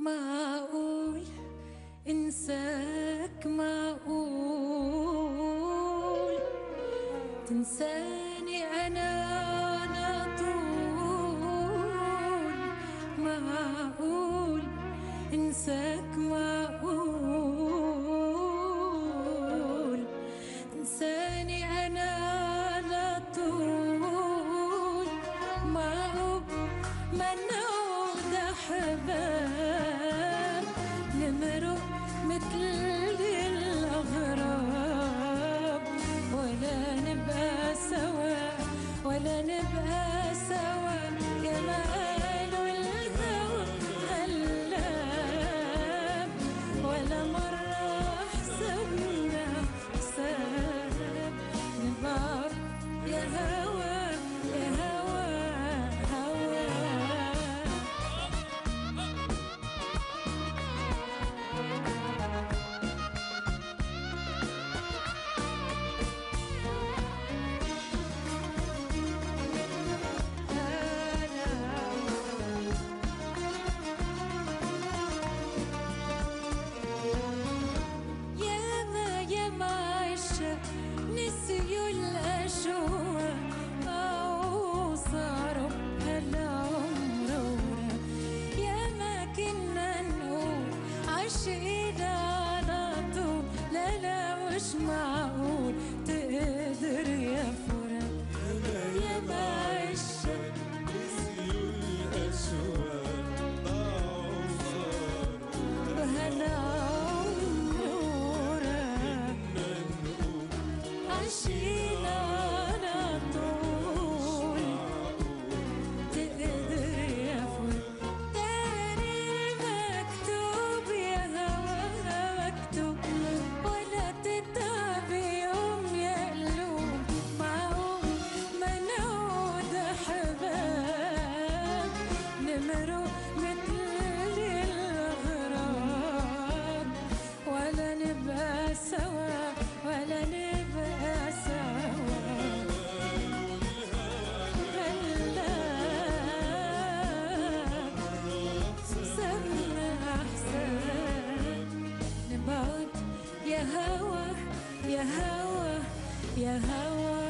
معقول إنساك معقول تنساني أنا على طول معقول إنساك معقول تنساني أنا على طول معقول منعود احبك سوا كما see. يا هوى يا هوى